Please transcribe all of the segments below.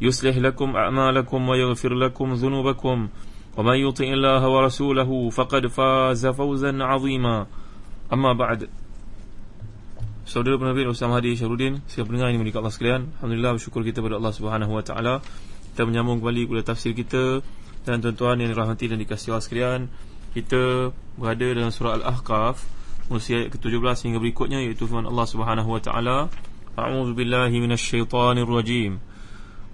يصلح لكم أعمالكم ويغفر لكم ذنوبكم ومن يطع الله ورسوله فقد فاز فوزا عظيما أما بعد Saudara penerbit Ustaz Hadi Syarudin Siapa pendengar ini menikah Allah sekalian Alhamdulillah bersyukur kita kepada Allah Subhanahu Wa Taala. Kita menyambung kembali kepada tafsir kita Dan tuan-tuan yang dirahmati dan dikasihi Allah sekalian Kita berada dalam surah Al-Ahqaf Mulia ayat ke-17 hingga berikutnya Iaitu firman Allah Subhanahu Wa Taala. A'udhu billahi minasyaitanir rajim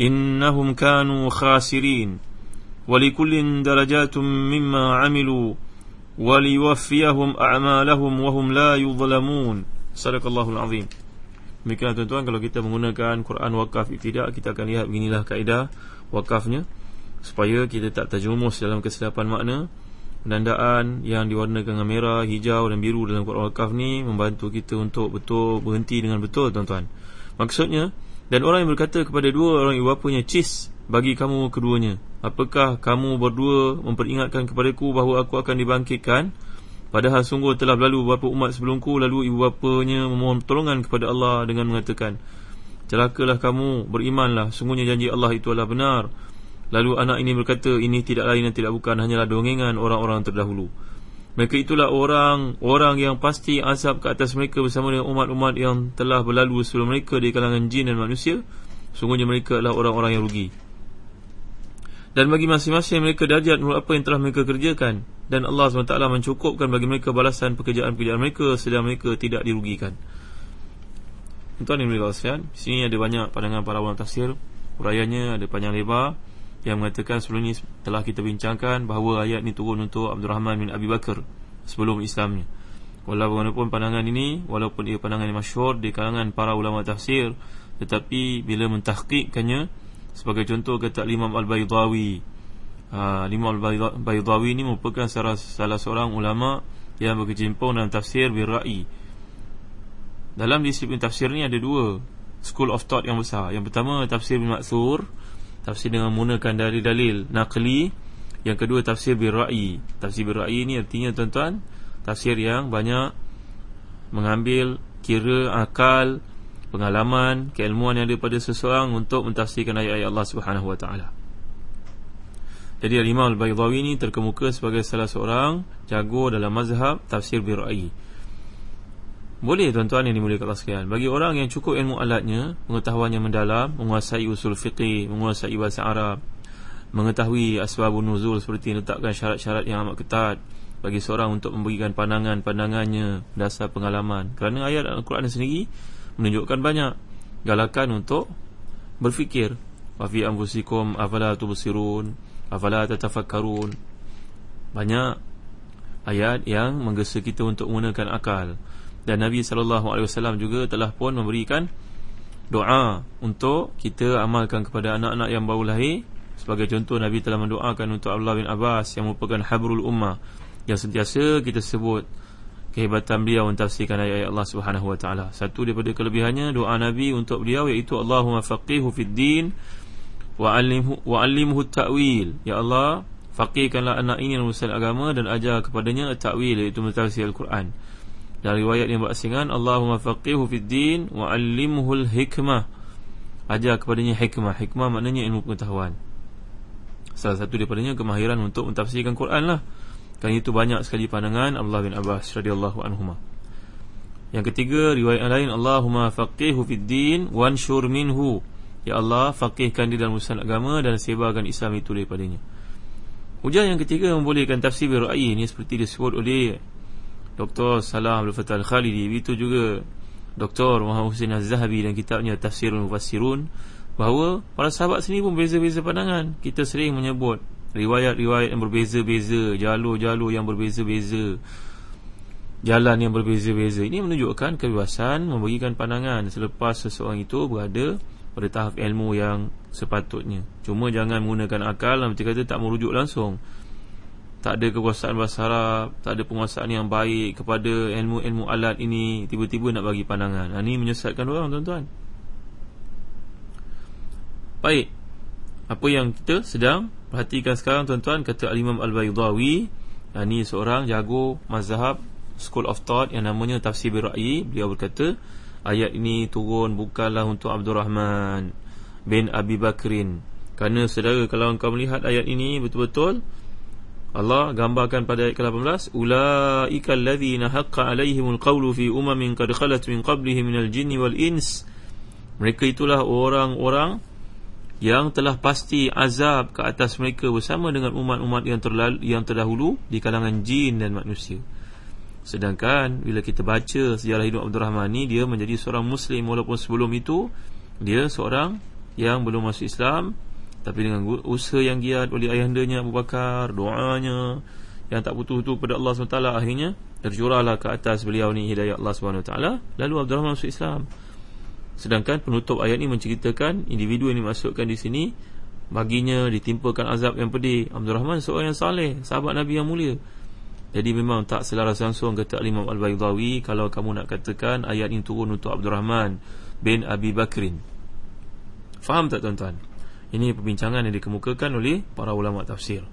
إنهم كانوا خاسرين ولكل درجات مما عملوا وليوفيهم أعمالهم وهم لا يظلمون صدق الله العظيم Demikian tuan-tuan kalau kita menggunakan Quran wakaf tidak kita akan lihat beginilah kaedah wakafnya supaya kita tak terjerumus dalam kesilapan makna penandaan yang diwarnakan dengan merah, hijau dan biru dalam Quran wakaf ni membantu kita untuk betul berhenti dengan betul tuan-tuan. Maksudnya dan orang yang berkata kepada dua orang ibu bapanya Cis bagi kamu keduanya. Apakah kamu berdua memperingatkan kepadaku bahawa aku akan dibangkitkan? Padahal sungguh telah berlalu beberapa umat sebelumku Lalu ibu bapanya memohon pertolongan kepada Allah dengan mengatakan Celakalah kamu, berimanlah. Sungguhnya janji Allah itu adalah benar Lalu anak ini berkata Ini tidak lain dan tidak bukan Hanyalah dongengan orang-orang terdahulu Mereka itulah orang Orang yang pasti azab ke atas mereka Bersama dengan umat-umat yang telah berlalu sebelum mereka Di kalangan jin dan manusia. Sungguhnya mereka adalah orang-orang yang rugi. Dan bagi masing-masing mereka darjat menurut apa yang telah mereka kerjakan. Dan Allah SWT mencukupkan bagi mereka balasan pekerjaan-pekerjaan mereka sedang mereka tidak dirugikan. Tuan yang boleh kawasan di sini ada banyak pandangan para ulama tafsir. Urayanya ada panjang lebar yang mengatakan sebelum ini telah kita bincangkan bahawa ayat ini turun untuk Abdul Rahman bin Abi Bakar sebelum Islamnya. Walaupun pandangan ini walaupun ia pandangan yang masyhur di kalangan para ulama tafsir tetapi bila mentahqiqkannya Sebagai contoh kata Imam Al-Baydawi ha, Imam Al-Baydawi ini merupakan salah, salah seorang ulama Yang berkecimpung dalam tafsir birra'i. Dalam disiplin tafsir ni ada dua School of thought yang besar. Yang pertama tafsir bin Maksur Tafsir dengan menggunakan dari dalil Naqli Yang kedua tafsir birra'i Tafsir birra'i ni artinya tuan-tuan Tafsir yang banyak Mengambil kira akal pengalaman, keilmuan yang ada pada seseorang untuk mentafsirkan ayat-ayat Allah Subhanahu Wa Taala. Jadi Imam Al-Baydawi ini terkemuka sebagai salah seorang jago dalam mazhab tafsir birra'i. Boleh tuan-tuan yang dimuliakan Allah sekalian. Bagi orang yang cukup ilmu alatnya, pengetahuan yang mendalam, menguasai usul fiqih, menguasai bahasa Arab, mengetahui asbabun nuzul seperti letakkan syarat-syarat yang amat ketat bagi seorang untuk memberikan pandangan-pandangannya dasar pengalaman. Kerana ayat Al-Quran sendiri menunjukkan banyak galakan untuk berfikir wa fi anfusikum afala tubsirun afala tatafakkarun banyak ayat yang menggesa kita untuk menggunakan akal dan Nabi sallallahu alaihi wasallam juga telah pun memberikan doa untuk kita amalkan kepada anak-anak yang baru lahir sebagai contoh Nabi telah mendoakan untuk Abdullah bin Abbas yang merupakan habrul ummah yang sentiasa kita sebut kehebatan beliau mentafsirkan ayat-ayat Allah Subhanahu wa taala. Satu daripada kelebihannya doa Nabi untuk beliau iaitu Allahumma faqihu fid din wa 'allimhu wa ta'wil. Ya Allah, faqihkanlah anak ini dalam urusan agama dan ajar kepadanya ta'wil iaitu mentafsir Al-Quran. Dan riwayat yang berasingan Allahumma faqihu fid din wa 'allimhu hikmah. Ajar kepadanya hikmah. Hikmah maknanya ilmu pengetahuan. Salah satu daripadanya kemahiran untuk mentafsirkan Quran lah. Kan itu banyak sekali pandangan Abdullah bin Abbas radhiyallahu anhuma. Yang ketiga riwayat yang lain Allahumma faqihu fid din wanshur minhu. Ya Allah faqihkan dia dalam urusan agama dan sebarkan Islam itu daripadanya. Hujan yang ketiga membolehkan tafsir ra'yi ini seperti disebut oleh Dr. Salah Abdul Fattah Al-Khalidi Itu juga Dr. Muhammad Hussein Az-Zahabi dan kitabnya Tafsirul Mufassirun Bahawa para sahabat sini pun beza-beza pandangan Kita sering menyebut riwayat-riwayat yang berbeza-beza, jalur-jalur yang berbeza-beza, jalan yang berbeza-beza. Ini menunjukkan kebebasan membagikan pandangan selepas seseorang itu berada pada tahap ilmu yang sepatutnya. Cuma jangan menggunakan akal dan kata tak merujuk langsung. Tak ada kekuasaan bahasa Arab, tak ada penguasaan yang baik kepada ilmu-ilmu alat ini, tiba-tiba nak bagi pandangan. Ha, ini menyesatkan orang, tuan-tuan. Baik. Apa yang kita sedang Perhatikan sekarang tuan-tuan kata Al-Imam Al-Baydawi Ini seorang jago mazhab School of Thought yang namanya Tafsir Birra'i Beliau berkata Ayat ini turun bukanlah untuk Abdul Rahman bin Abi Bakrin Kerana saudara kalau engkau melihat ayat ini betul-betul Allah gambarkan pada ayat ke-18 Ula'ika alladhina haqqa alaihimul qawlu fi umamin qad khalat min qablihim minal jinni wal ins Mereka itulah orang-orang yang telah pasti azab ke atas mereka bersama dengan umat-umat yang terlalu, yang terdahulu di kalangan jin dan manusia. Sedangkan bila kita baca sejarah hidup Abdul Rahman ni dia menjadi seorang muslim walaupun sebelum itu dia seorang yang belum masuk Islam tapi dengan usaha yang giat oleh ayahandanya Abu Bakar, doanya yang tak putus-putus kepada Allah SWT akhirnya terjurahlah ke atas beliau ni hidayah Allah SWT lalu Abdul Rahman masuk Islam. Sedangkan penutup ayat ini menceritakan individu yang dimasukkan di sini baginya ditimpakan azab yang pedih. Abdul Rahman seorang yang saleh, sahabat Nabi yang mulia. Jadi memang tak selaras langsung kata Imam Al-Baydawi kalau kamu nak katakan ayat ini turun untuk Abdul Rahman bin Abi Bakrin. Faham tak tuan-tuan? Ini perbincangan yang dikemukakan oleh para ulama tafsir.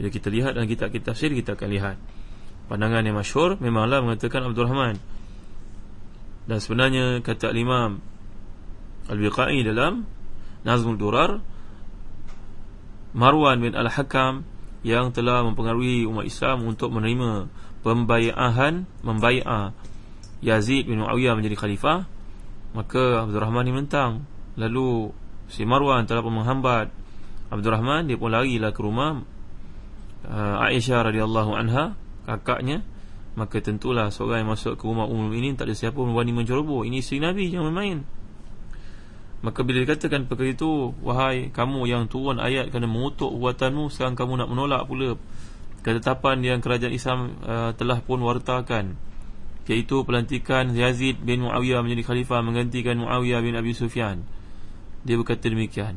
Bila kita lihat dalam kitab-kitab tafsir kita akan lihat. Pandangan yang masyhur memanglah mengatakan Abdul Rahman. Dan sebenarnya kata Imam Al-Biqai dalam Nazmul Durar Marwan bin Al-Hakam yang telah mempengaruhi umat Islam untuk menerima pembayahan membayar Yazid bin Muawiyah menjadi khalifah maka Abdul Rahman ni mentang lalu si Marwan telah pun menghambat Abdul Rahman dia pun larilah ke rumah. Uh, Aisyah radhiyallahu anha kakaknya Maka tentulah seorang yang masuk ke rumah umum ini Tak ada siapa pun berani menceroboh. Ini isteri Nabi jangan main Maka bila dikatakan perkara itu Wahai kamu yang turun ayat Kerana mengutuk buatanmu Sekarang kamu nak menolak pula Ketetapan yang kerajaan Islam uh, Telah pun wartakan. Iaitu pelantikan Yazid bin Muawiyah Menjadi khalifah menggantikan Muawiyah bin Abi Sufyan Dia berkata demikian.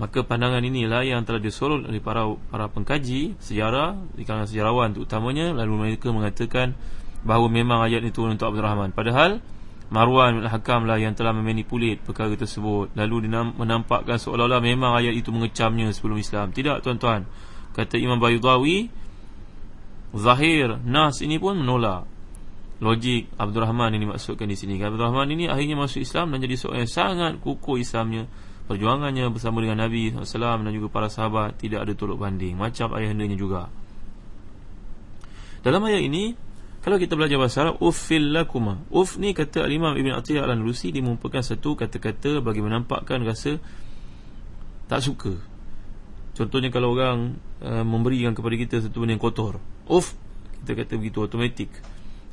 Maka pandangan inilah yang telah disorot oleh para para pengkaji sejarah di kalangan sejarawan terutamanya lalu mereka mengatakan bahawa memang ayat itu untuk Abdul Rahman. Padahal Marwan bin Hakam lah yang telah memanipulit perkara tersebut. Lalu menampakkan seolah-olah memang ayat itu mengecamnya sebelum Islam. Tidak tuan-tuan. Kata Imam Bayudawi zahir nas ini pun menolak logik Abdul Rahman ini dimaksudkan di sini. Abdul Rahman ini akhirnya masuk Islam dan jadi seorang yang sangat kukuh Islamnya. Perjuangannya bersama dengan Nabi SAW dan juga para sahabat tidak ada tolok banding. Macam ayahandanya juga. Dalam ayat ini kalau kita belajar bahasa Arab uffil lakuma. Uff ni kata Imam Ibn Atiyah al-Lusi dia merupakan satu kata-kata bagi menampakkan rasa tak suka. Contohnya kalau orang uh, memberikan kepada kita satu benda yang kotor. Uff kita kata begitu automatik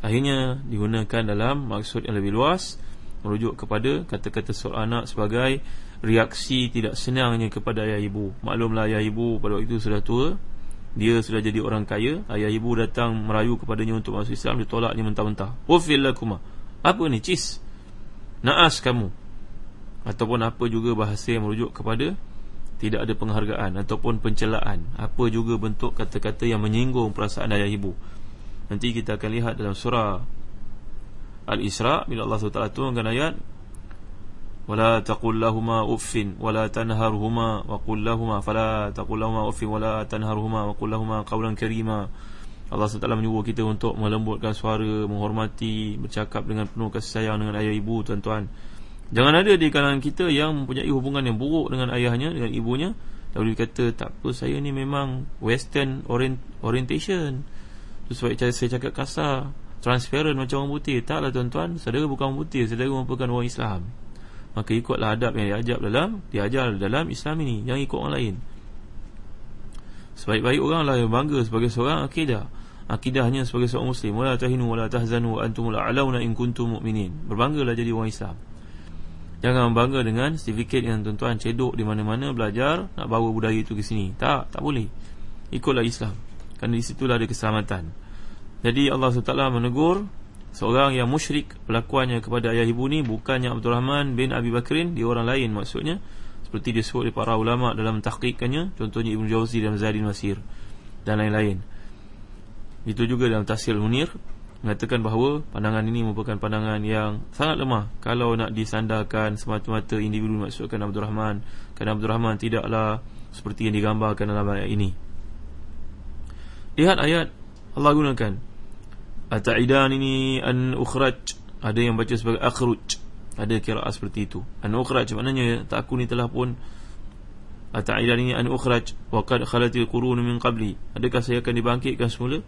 akhirnya digunakan dalam maksud yang lebih luas merujuk kepada kata-kata seorang anak sebagai reaksi tidak senangnya kepada ayah ibu. Maklumlah ayah ibu pada waktu itu sudah tua Dia sudah jadi orang kaya Ayah ibu datang merayu kepadanya untuk masuk Islam Dia tolaknya mentah-mentah. Ufillakumah Apa ni? Cis. Naas kamu. Ataupun apa juga bahasa yang merujuk kepada Tidak ada penghargaan Ataupun pencelaan. Apa juga bentuk kata-kata yang menyinggung perasaan ayah ibu Nanti kita akan lihat dalam surah Al-Isra bila Allah SWT turunkan ayat wala taqul lahum uffin wala tanharhuma wa qul lahum fala taqul lahum uffin wala tanharhuma wa qul lahum qawlan karima Allah SWT menyuruh kita untuk melembutkan suara, menghormati, bercakap dengan penuh kasih sayang dengan ayah ibu tuan-tuan. Jangan ada di kalangan kita yang mempunyai hubungan yang buruk dengan ayahnya, dengan ibunya. Lalu dia kata, tak apa, saya ni memang western orient orientation. Itu sebab saya cakap kasar. Transparent macam orang putih. Taklah tuan-tuan, saudara bukan orang putih Saudara merupakan orang Islam. Maka ikutlah adab yang diajar dalam Diajar dalam Islam ini. Jangan ikut orang lain. Sebaik-baik orang lah yang bangga sebagai seorang akidah. Akidahnya sebagai seorang muslim. Wala tahinu wala tahzanu wa antumul a'launa in kuntum mu'minin. Berbanggalah jadi orang Islam. Jangan bangga dengan sertifikat yang tuan-tuan cedok di mana-mana belajar Nak bawa budaya itu ke sini. Tak, tak boleh. Ikutlah Islam Kerana di situlah ada keselamatan. Jadi Allah SWT menegur Seorang yang musyrik Pelakuannya kepada ayah ibu ni Bukannya Abdul Rahman bin Abi Bakrin Dia orang lain maksudnya. Seperti disebut oleh para ulama dalam tahqiqannya contohnya Ibn Jauzi dalam Zadin Masir dan lain-lain. Itu juga dalam Tafsir Munir mengatakan bahawa pandangan ini merupakan pandangan yang sangat lemah. Kalau nak disandarkan semata-mata individu maksudkan Abdul Rahman kerana Abdul Rahman tidaklah seperti yang digambarkan dalam ayat ini lihat ayat. Allah gunakan. Ata'idan ini an ukhraj. Ada yang baca sebagai akhruj. Ada kiraat seperti itu. An ukhraj maknanya tak aku ni telah pun. Ataidan ini an ukhraj. Wa qad khalatil qurun min qabli. Adakah saya akan dibangkitkan semula?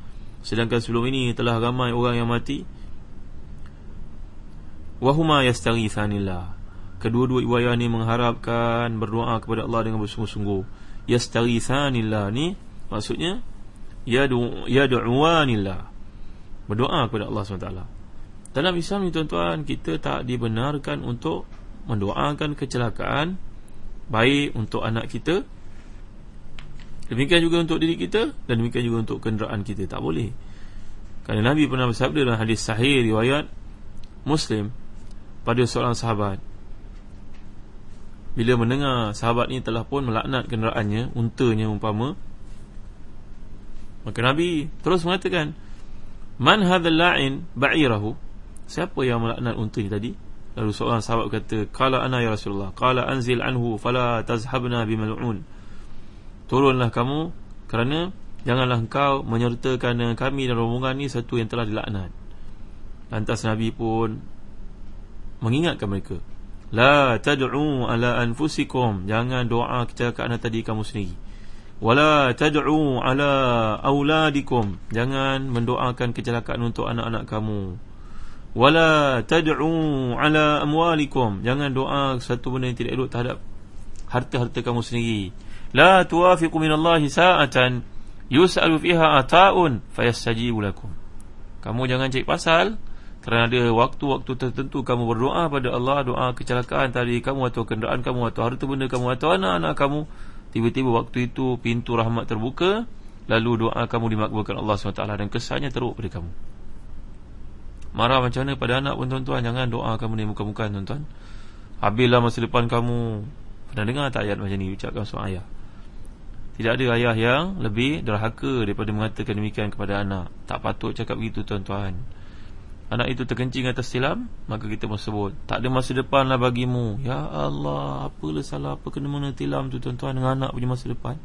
Sedangkan sebelum ini telah ramai orang yang mati. Wa huma yastaghithanillah. Kedua-dua ibu ayah ni mengharapkan berdoa kepada Allah dengan bersungguh-sungguh. Yastaghithanillah ni maksudnya yad'u yad'uanillah berdoa kepada Allah SWT. Dalam Islam ni tuan-tuan Kita tak dibenarkan untuk Mendoakan kecelakaan Baik untuk anak kita Demikian juga untuk diri kita Dan demikian juga untuk kenderaan kita. Tak boleh. Kerana Nabi pernah bersabda dalam hadis sahih riwayat Muslim Pada seorang sahabat Bila mendengar sahabat ni telah pun melaknat kenderaannya Untanya umpama Maka Nabi terus mengatakan Man hadhal la'in ba'irahu Siapa yang melaknat unta ni tadi? Lalu seorang sahabat kata, "Qala ana ya Rasulullah, qala anzil anhu fala tazhabna bimal'un." Turunlah kamu kerana janganlah engkau menyertakan kami dalam rombongan ni satu yang telah dilaknat. Lantas Nabi pun mengingatkan mereka, "La tad'u ala anfusikum." Jangan doa kita ke anak tadi kamu sendiri. "Wala tad'u ala auladikum." Jangan mendoakan kecelakaan untuk anak-anak kamu. Wala tad'u ala amwalikum. Jangan doa satu benda yang tidak elok terhadap harta-harta kamu sendiri. La tuwafiqu minallahi sa'atan. Yus'alu fiha ata'un fayastajibu lakum. Kamu jangan cari pasal kerana ada waktu-waktu tertentu kamu berdoa pada Allah doa kecelakaan tadi kamu atau kenderaan kamu atau harta benda kamu atau anak-anak kamu tiba-tiba waktu itu pintu rahmat terbuka lalu doa kamu dimakbulkan Allah SWT dan kesannya teruk pada kamu. Marah macam mana pada anak pun tuan-tuan? Jangan doa kamu ni muka-muka tuan-tuan. Habislah masa depan kamu. Pernah dengar tak ayat macam ni? Ucapkan seorang ayah. Tidak ada ayah yang lebih derhaka Daripada mengatakan demikian kepada anak. Tak patut cakap begitu tuan-tuan Anak itu terkencing atas tilam Maka kita pun sebut Tak ada masa depan lah bagimu. Ya Allah Apalah salah Apa kena mana tilam tu tuan-tuan Dengan anak punya masa depan?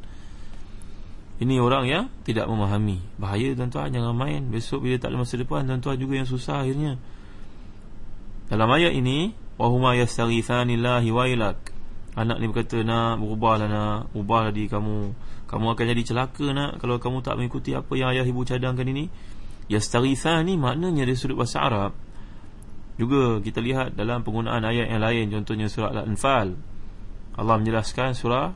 Ini orang yang tidak memahami. Bahaya tuan-tuan jangan main. Besok bila tak ada masa depan tuan-tuan juga yang susah akhirnya. Dalam ayat ini Wahuma yastaghithanillahi wailak Anak ni berkata nak berubahlah nak. Ubahlah diri kamu. Kamu akan jadi celaka nak Kalau kamu tak mengikuti apa yang ayah ibu cadangkan ini Yastaghithani maknanya dari sudut bahasa Arab. Juga kita lihat dalam penggunaan ayat yang lain Contohnya surah Al-Anfal. Allah menjelaskan surah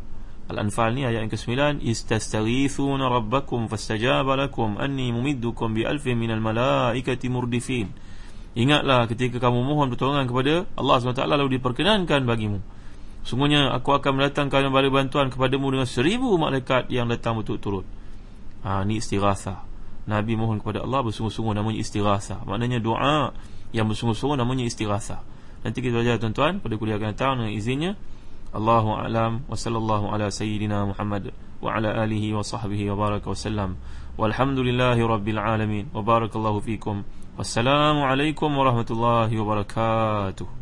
Al-Anfal ni ayat yang ke-9 Istastaghithuna rabbakum fastajaba lakum anni mumiddukum bi alfin minal malaikati murdifin. Ingatlah ketika kamu mohon pertolongan kepada Allah SWT lalu diperkenankan bagimu. Sungguhnya aku akan mendatangkan bala bantuan kepadamu dengan seribu malaikat yang datang berturut-turut. Ha ni istighatsah Nabi mohon kepada Allah bersungguh-sungguh namanya istighasah. Maknanya doa yang bersungguh-sungguh namanya istighasah. Nanti kita belajar tuan-tuan pada kuliah akan datang dengan izinnya. Allahu a'lam wa sallallahu ala sayyidina Muhammad wa ala alihi wa sahbihi wa baraka wa sallam. Walhamdulillahi rabbil alamin. Wa barakallahu fikum. Wassalamu alaikum warahmatullahi wabarakatuh.